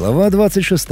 Глава 26.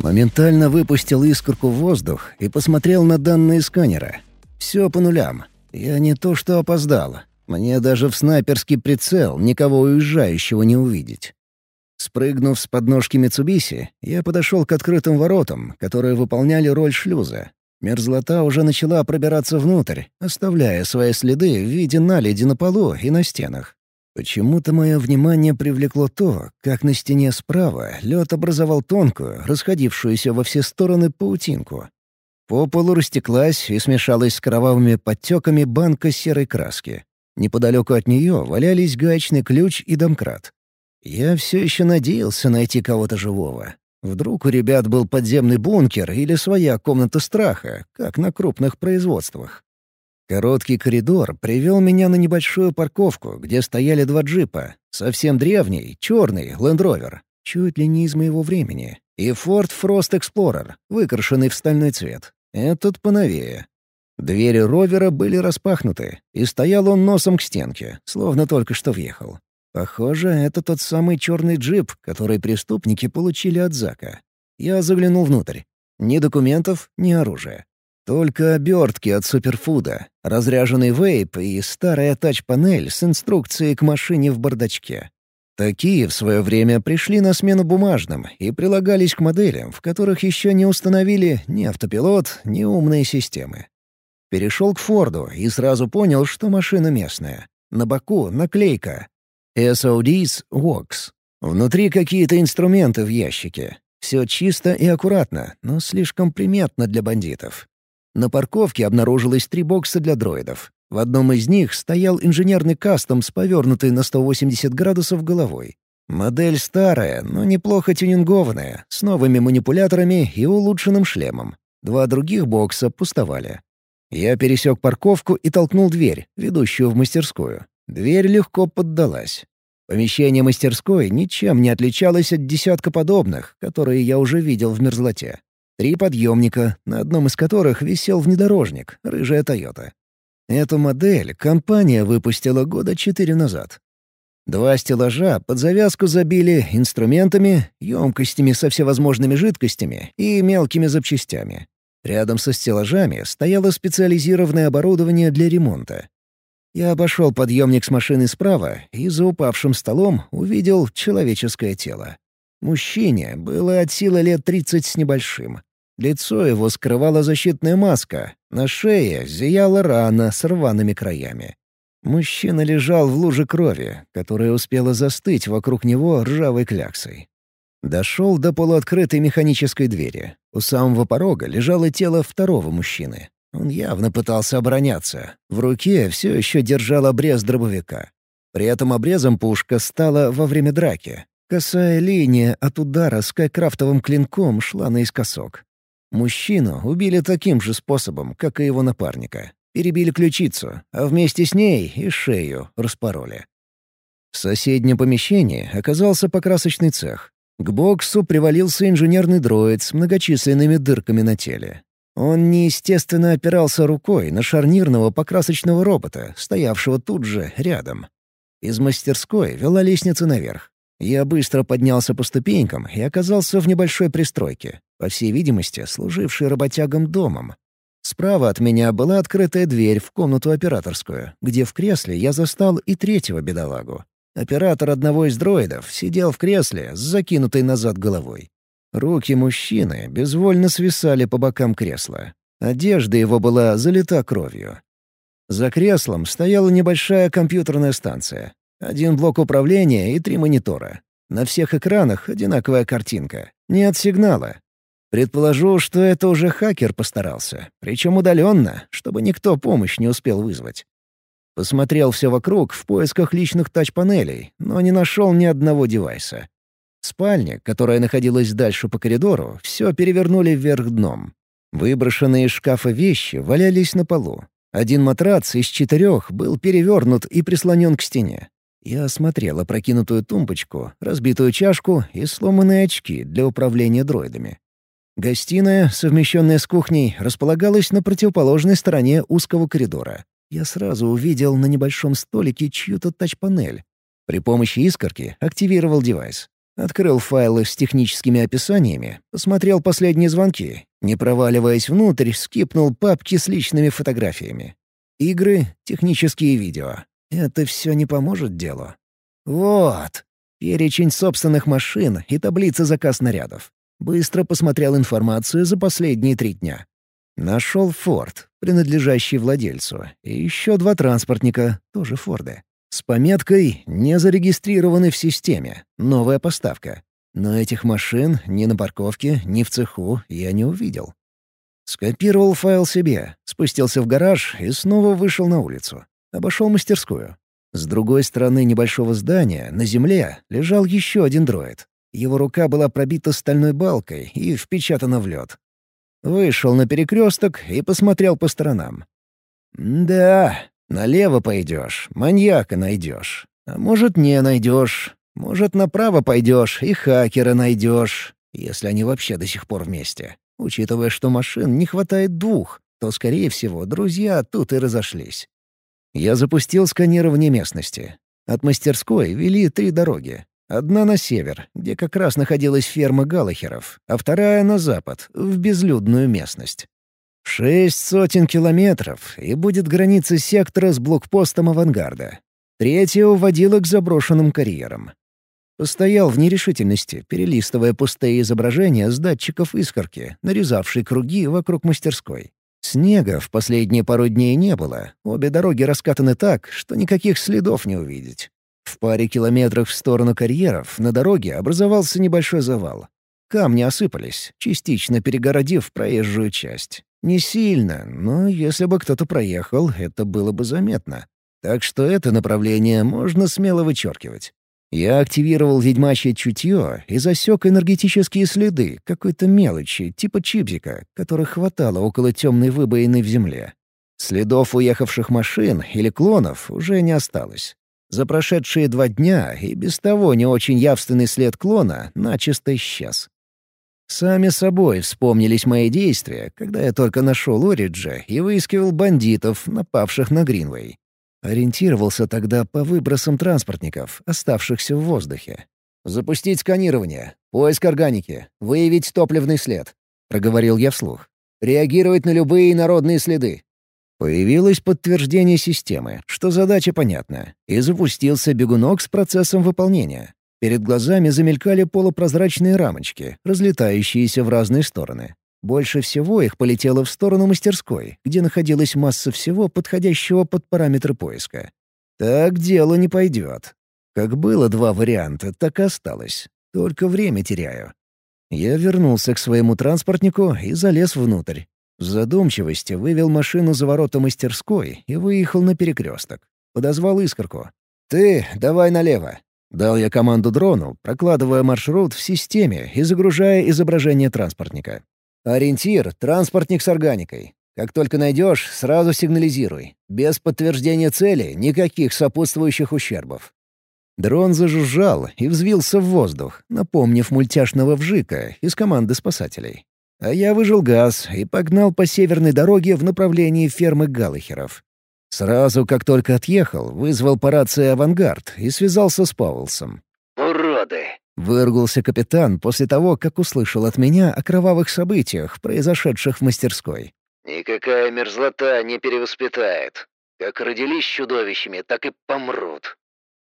Моментально выпустил искорку в воздух и посмотрел на данные сканера. Все по нулям. Я не то что опоздал. Мне даже в снайперский прицел никого уезжающего не увидеть. Спрыгнув с подножки Митсубиси, я подошел к открытым воротам, которые выполняли роль шлюза. Мерзлота уже начала пробираться внутрь, оставляя свои следы в виде наледи на полу и на стенах. Почему-то мое внимание привлекло то, как на стене справа лед образовал тонкую, расходившуюся во все стороны паутинку. По полу растеклась и смешалась с кровавыми подтеками банка серой краски. Неподалеку от нее валялись гаечный ключ и домкрат. Я все еще надеялся найти кого-то живого. Вдруг у ребят был подземный бункер или своя комната страха, как на крупных производствах. Короткий коридор привел меня на небольшую парковку, где стояли два джипа. Совсем древний, черный, Rover, чуть ли не из моего времени, и Ford Frost Explorer, выкрашенный в стальной цвет. Этот поновее. Двери ровера были распахнуты, и стоял он носом к стенке, словно только что въехал. Похоже, это тот самый черный джип, который преступники получили от Зака. Я заглянул внутрь. Ни документов, ни оружия. Только обертки от суперфуда, разряженный вейп и старая тач-панель с инструкцией к машине в бардачке. Такие в свое время пришли на смену бумажным и прилагались к моделям, в которых еще не установили ни автопилот, ни умные системы. Перешел к Форду и сразу понял, что машина местная. На боку наклейка SOD's Works. Внутри какие-то инструменты в ящике. Все чисто и аккуратно, но слишком приметно для бандитов. На парковке обнаружилось три бокса для дроидов. В одном из них стоял инженерный кастом с повернутой на 180 градусов головой. Модель старая, но неплохо тюнингованная, с новыми манипуляторами и улучшенным шлемом. Два других бокса пустовали. Я пересек парковку и толкнул дверь, ведущую в мастерскую. Дверь легко поддалась. Помещение мастерской ничем не отличалось от десятка подобных, которые я уже видел в мерзлоте. Три подъемника, на одном из которых висел внедорожник, рыжая «Тойота». Эту модель компания выпустила года четыре назад. Два стеллажа под завязку забили инструментами, емкостями со всевозможными жидкостями и мелкими запчастями. Рядом со стеллажами стояло специализированное оборудование для ремонта. Я обошел подъемник с машины справа и за упавшим столом увидел человеческое тело. Мужчине было от силы лет тридцать с небольшим. Лицо его скрывала защитная маска, на шее зияла рана с рваными краями. Мужчина лежал в луже крови, которая успела застыть вокруг него ржавой кляксой. Дошел до полуоткрытой механической двери. У самого порога лежало тело второго мужчины. Он явно пытался обороняться. В руке все еще держал обрез дробовика. При этом обрезом пушка стала во время драки. Косая линия от удара с кайкрафтовым клинком шла наискосок. Мужчину убили таким же способом, как и его напарника. Перебили ключицу, а вместе с ней и шею распороли. В соседнем помещении оказался покрасочный цех. К боксу привалился инженерный дроид с многочисленными дырками на теле. Он неестественно опирался рукой на шарнирного покрасочного робота, стоявшего тут же, рядом. Из мастерской вела лестница наверх. Я быстро поднялся по ступенькам и оказался в небольшой пристройке, по всей видимости, служившей работягам домом. Справа от меня была открытая дверь в комнату операторскую, где в кресле я застал и третьего бедолагу. Оператор одного из дроидов сидел в кресле с закинутой назад головой. Руки мужчины безвольно свисали по бокам кресла. Одежда его была залита кровью. За креслом стояла небольшая компьютерная станция. Один блок управления и три монитора. На всех экранах одинаковая картинка. Нет сигнала. Предположу, что это уже хакер постарался, причем удаленно, чтобы никто помощь не успел вызвать. Посмотрел все вокруг в поисках личных тач-панелей, но не нашел ни одного девайса. Спальня, которая находилась дальше по коридору, все перевернули вверх дном. Выброшенные из шкафа вещи валялись на полу. Один матрац из четырех был перевернут и прислонен к стене. Я осмотрел опрокинутую тумбочку, разбитую чашку и сломанные очки для управления дроидами. Гостиная, совмещенная с кухней, располагалась на противоположной стороне узкого коридора. Я сразу увидел на небольшом столике чью-то тач-панель. При помощи искорки активировал девайс. Открыл файлы с техническими описаниями, посмотрел последние звонки. Не проваливаясь внутрь, скипнул папки с личными фотографиями. Игры, технические видео. Это все не поможет делу. Вот. Перечень собственных машин и таблица заказ нарядов. Быстро посмотрел информацию за последние три дня. Нашел «Форд», принадлежащий владельцу, и еще два транспортника, тоже «Форды». С пометкой «Не зарегистрированы в системе. Новая поставка». Но этих машин ни на парковке, ни в цеху я не увидел. Скопировал файл себе, спустился в гараж и снова вышел на улицу. Обошел мастерскую. С другой стороны небольшого здания, на земле, лежал еще один дроид. Его рука была пробита стальной балкой и впечатана в лед. Вышел на перекресток и посмотрел по сторонам. «Да, налево пойдешь, маньяка найдешь. А может, не найдешь. Может, направо пойдешь и хакера найдешь, если они вообще до сих пор вместе. Учитывая, что машин не хватает двух, то, скорее всего, друзья тут и разошлись. Я запустил сканирование местности. От мастерской вели три дороги. Одна на север, где как раз находилась ферма Галахеров, а вторая на запад, в безлюдную местность. Шесть сотен километров, и будет граница сектора с блокпостом авангарда. Третья уводила к заброшенным карьерам. Постоял в нерешительности, перелистывая пустые изображения с датчиков искорки, нарезавшей круги вокруг мастерской. Снега в последние пару дней не было, обе дороги раскатаны так, что никаких следов не увидеть. В паре километров в сторону карьеров на дороге образовался небольшой завал. Камни осыпались, частично перегородив проезжую часть. Не сильно, но если бы кто-то проехал, это было бы заметно. Так что это направление можно смело вычеркивать. Я активировал ведьмачье чутье и засек энергетические следы какой-то мелочи, типа чипзика, которых хватало около темной выбоины в земле. Следов уехавших машин или клонов уже не осталось. За прошедшие два дня и без того не очень явственный след клона начисто исчез. Сами собой вспомнились мои действия, когда я только нашел Ориджа и выискивал бандитов, напавших на Гринвей. Ориентировался тогда по выбросам транспортников, оставшихся в воздухе. «Запустить сканирование, поиск органики, выявить топливный след», — проговорил я вслух. «Реагировать на любые народные следы. Появилось подтверждение системы, что задача понятна, и запустился бегунок с процессом выполнения. Перед глазами замелькали полупрозрачные рамочки, разлетающиеся в разные стороны. Больше всего их полетело в сторону мастерской, где находилась масса всего, подходящего под параметры поиска. Так дело не пойдет. Как было два варианта, так и осталось. Только время теряю. Я вернулся к своему транспортнику и залез внутрь. В задумчивости вывел машину за ворота мастерской и выехал на перекресток. Подозвал искорку. «Ты давай налево!» Дал я команду дрону, прокладывая маршрут в системе и загружая изображение транспортника. «Ориентир — транспортник с органикой. Как только найдешь, сразу сигнализируй. Без подтверждения цели — никаких сопутствующих ущербов». Дрон зажужжал и взвился в воздух, напомнив мультяшного вжика из команды спасателей. А я выжил газ и погнал по северной дороге в направлении фермы Галлахеров. Сразу, как только отъехал, вызвал по рации «Авангард» и связался с Пауэлсом. «Уроды!» — выругался капитан после того, как услышал от меня о кровавых событиях, произошедших в мастерской. «Никакая мерзлота не перевоспитает. Как родились чудовищами, так и помрут».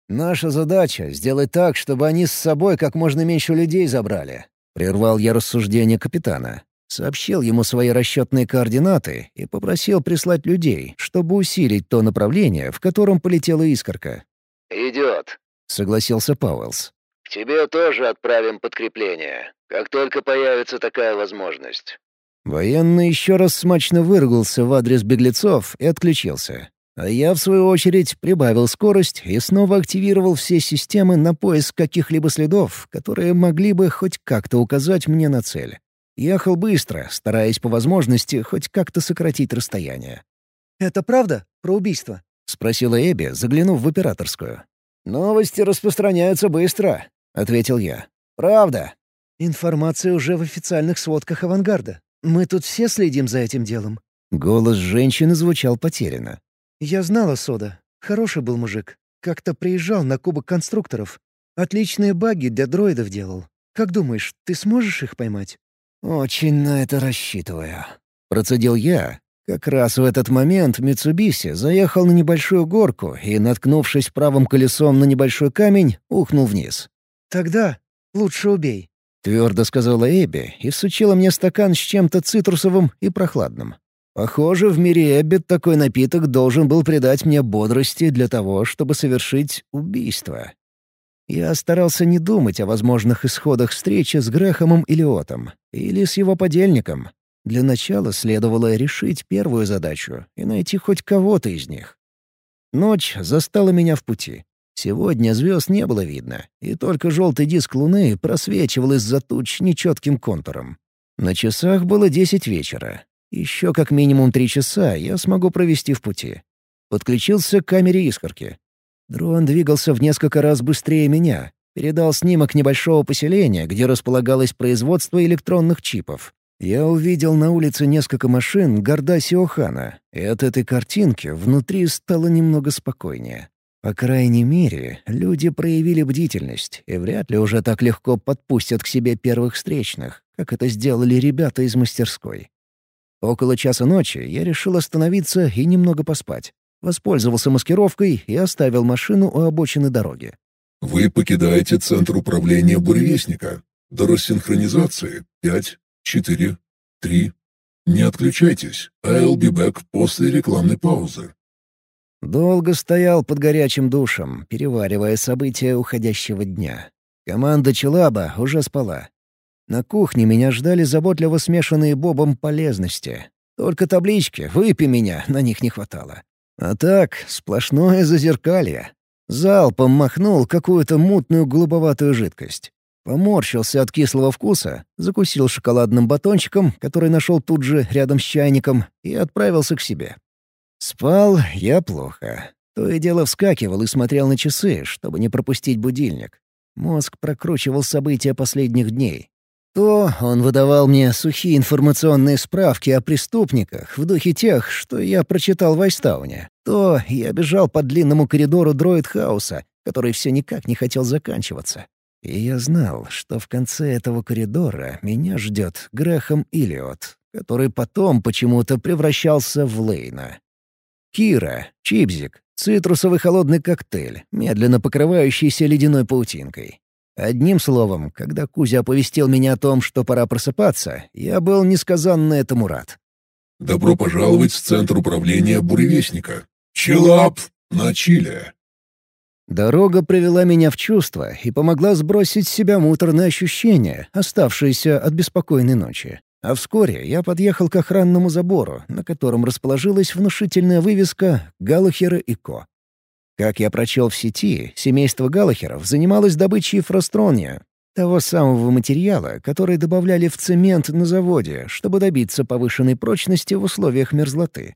«Наша задача — сделать так, чтобы они с собой как можно меньше людей забрали», — прервал я рассуждение капитана. Сообщил ему свои расчетные координаты и попросил прислать людей, чтобы усилить то направление, в котором полетела искорка. «Идет», — согласился Пауэллс. «К тебе тоже отправим подкрепление, как только появится такая возможность». Военный еще раз смачно выругался в адрес беглецов и отключился. А я, в свою очередь, прибавил скорость и снова активировал все системы на поиск каких-либо следов, которые могли бы хоть как-то указать мне на цель. Ехал быстро, стараясь по возможности хоть как-то сократить расстояние. «Это правда про убийство?» — спросила Эбби, заглянув в операторскую. «Новости распространяются быстро», — ответил я. «Правда». «Информация уже в официальных сводках авангарда. Мы тут все следим за этим делом». Голос женщины звучал потерянно. «Я знала Сода. Хороший был мужик. Как-то приезжал на Кубок конструкторов. Отличные баги для дроидов делал. Как думаешь, ты сможешь их поймать?» «Очень на это рассчитываю», — процедил я. Как раз в этот момент Митсубиси заехал на небольшую горку и, наткнувшись правым колесом на небольшой камень, ухнул вниз. «Тогда лучше убей», — твердо сказала Эбби и всучила мне стакан с чем-то цитрусовым и прохладным. Похоже, в мире Эбби такой напиток должен был придать мне бодрости для того, чтобы совершить убийство. Я старался не думать о возможных исходах встречи с Грэхомом или Отом, или с его подельником. Для начала следовало решить первую задачу и найти хоть кого-то из них. Ночь застала меня в пути. Сегодня звезд не было видно, и только желтый диск луны просвечивал из-за туч нечетким контуром. На часах было десять вечера. Еще как минимум три часа я смогу провести в пути. Подключился к камере искорки. Дрон двигался в несколько раз быстрее меня. Передал снимок небольшого поселения, где располагалось производство электронных чипов. Я увидел на улице несколько машин Гордаси Охана, и от этой картинки внутри стало немного спокойнее. По крайней мере, люди проявили бдительность и вряд ли уже так легко подпустят к себе первых встречных, как это сделали ребята из мастерской. Около часа ночи я решил остановиться и немного поспать. Воспользовался маскировкой и оставил машину у обочины дороги. «Вы покидаете центр управления буревестника. До рассинхронизации пять, четыре, три. Не отключайтесь. I'll be back после рекламной паузы». Долго стоял под горячим душем, переваривая события уходящего дня. Команда Челаба уже спала. На кухне меня ждали заботливо смешанные бобом полезности. Только таблички «Выпей меня» на них не хватало. А так, сплошное зазеркалье. Залпом махнул какую-то мутную голубоватую жидкость. Поморщился от кислого вкуса, закусил шоколадным батончиком, который нашел тут же рядом с чайником, и отправился к себе. Спал я плохо. То и дело вскакивал и смотрел на часы, чтобы не пропустить будильник. Мозг прокручивал события последних дней, то он выдавал мне сухие информационные справки о преступниках в духе тех, что я прочитал в Айстауне. То я бежал по длинному коридору дроид-хауса, который все никак не хотел заканчиваться. И я знал, что в конце этого коридора меня ждет Грэхем Эллиот, который потом почему-то превращался в Лейна. Кира, чипзик, цитрусовый холодный коктейль, медленно покрывающийся ледяной паутинкой. Одним словом, когда Кузя оповестил меня о том, что пора просыпаться, я был несказанно этому рад. «Добро пожаловать в Центр управления Буревестника. Чилап на Чиле». Дорога привела меня в чувство и помогла сбросить с себя муторные ощущения, оставшиеся от беспокойной ночи. А вскоре я подъехал к охранному забору, на котором расположилась внушительная вывеска «Галлахера и Ко». Как я прочел в сети, семейство Галлахеров занималось добычей фрострония, того самого материала, который добавляли в цемент на заводе, чтобы добиться повышенной прочности в условиях мерзлоты.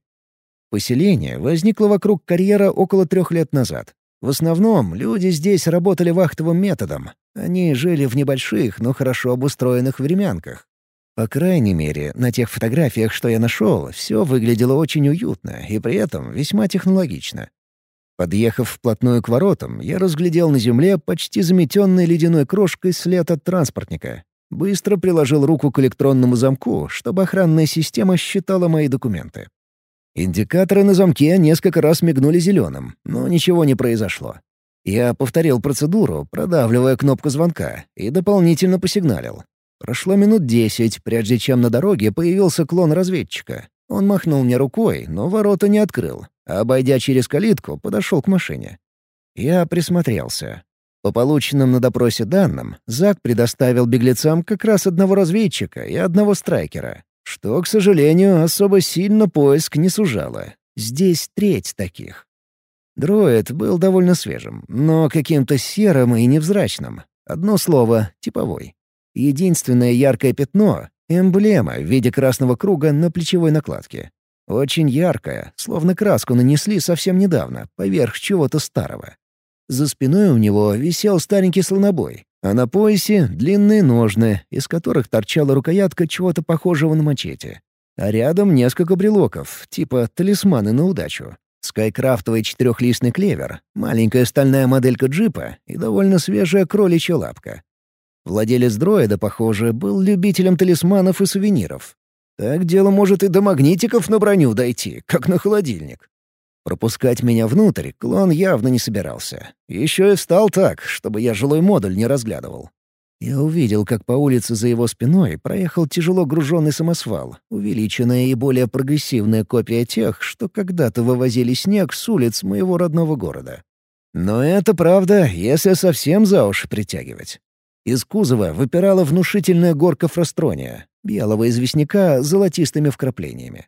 Поселение возникло вокруг карьера около трех лет назад. В основном люди здесь работали вахтовым методом. Они жили в небольших, но хорошо обустроенных времянках. По крайней мере, на тех фотографиях, что я нашел, все выглядело очень уютно и при этом весьма технологично. Подъехав вплотную к воротам, я разглядел на земле почти заметенный ледяной крошкой след от транспортника. Быстро приложил руку к электронному замку, чтобы охранная система считала мои документы. Индикаторы на замке несколько раз мигнули зеленым, но ничего не произошло. Я повторил процедуру, продавливая кнопку звонка, и дополнительно посигналил. Прошло минут десять, прежде чем на дороге появился клон разведчика. Он махнул мне рукой, но ворота не открыл, а, обойдя через калитку, подошел к машине. Я присмотрелся. По полученным на допросе данным, Зак предоставил беглецам как раз одного разведчика и одного страйкера, что, к сожалению, особо сильно поиск не сужало. Здесь треть таких. Дроид был довольно свежим, но каким-то серым и невзрачным. Одно слово — типовой. Единственное яркое пятно Эмблема в виде красного круга на плечевой накладке. Очень яркая, словно краску нанесли совсем недавно, поверх чего-то старого. За спиной у него висел старенький слонобой, а на поясе — длинные ножны, из которых торчала рукоятка чего-то похожего на мачете. А рядом несколько брелоков, типа талисманы на удачу. Скайкрафтовый четырехлистный клевер, маленькая стальная моделька джипа и довольно свежая кроличья лапка. Владелец дроида, похоже, был любителем талисманов и сувениров. Так дело может и до магнитиков на броню дойти, как на холодильник. Пропускать меня внутрь клон явно не собирался. Еще и встал так, чтобы я жилой модуль не разглядывал. Я увидел, как по улице за его спиной проехал тяжело груженный самосвал, увеличенная и более прогрессивная копия тех, что когда-то вывозили снег с улиц моего родного города. Но это правда, если совсем за уши притягивать. Из кузова выпирала внушительная горка фрострония, белого известняка с золотистыми вкраплениями.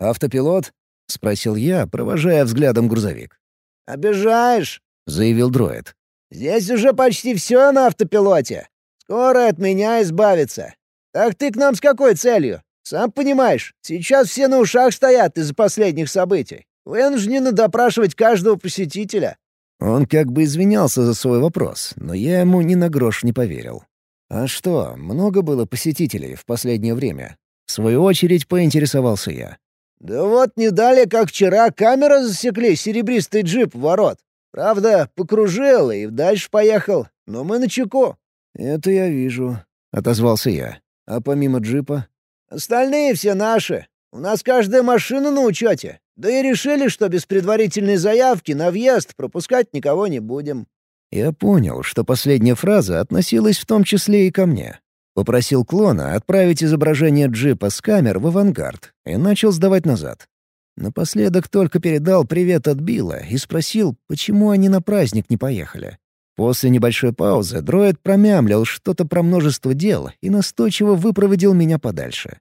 «Автопилот?» — спросил я, провожая взглядом грузовик. «Обижаешь?» — заявил дроид. «Здесь уже почти все на автопилоте. Скоро от меня избавиться. Так ты к нам с какой целью? Сам понимаешь, сейчас все на ушах стоят из-за последних событий. Вынуждены допрашивать каждого посетителя». Он как бы извинялся за свой вопрос, но я ему ни на грош не поверил. «А что, много было посетителей в последнее время?» В свою очередь поинтересовался я. «Да вот не далее, как вчера, камера засекли серебристый джип в ворот. Правда, покружил и дальше поехал, но мы на чеку». «Это я вижу», — отозвался я. «А помимо джипа?» «Остальные все наши. У нас каждая машина на учете. Да и решили, что без предварительной заявки на въезд пропускать никого не будем». Я понял, что последняя фраза относилась в том числе и ко мне. Попросил клона отправить изображение джипа с камер в авангард и начал сдавать назад. Напоследок только передал привет от Билла и спросил, почему они на праздник не поехали. После небольшой паузы дроид промямлил что-то про множество дел и настойчиво выпроводил меня подальше.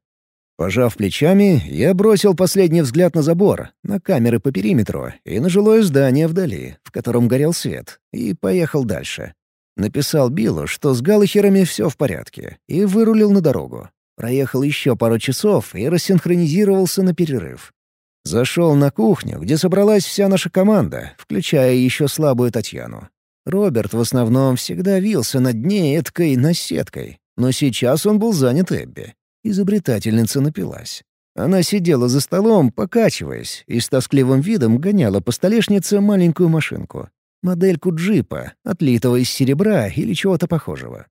Пожав плечами, я бросил последний взгляд на забор, на камеры по периметру и на жилое здание вдали, в котором горел свет, и поехал дальше. Написал Биллу, что с галахерами все в порядке, и вырулил на дорогу. Проехал еще пару часов и рассинхронизировался на перерыв. Зашел на кухню, где собралась вся наша команда, включая еще слабую Татьяну. Роберт в основном всегда вился над ней эткой наседкой, но сейчас он был занят Эбби. Изобретательница напилась. Она сидела за столом, покачиваясь, и с тоскливым видом гоняла по столешнице маленькую машинку модельку джипа, отлитого из серебра или чего-то похожего.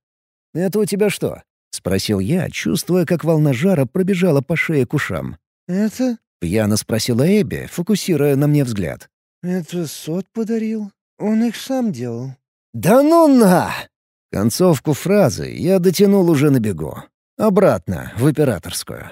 «Это у тебя что?» — спросил я, чувствуя, как волна жара пробежала по шее к ушам. «Это?» — пьяно спросила Эбби, фокусируя на мне взгляд. «Это Сот подарил. Он их сам делал». «Да ну на!» Концовку фразы я дотянул уже на бегу. Обратно, в операторскую.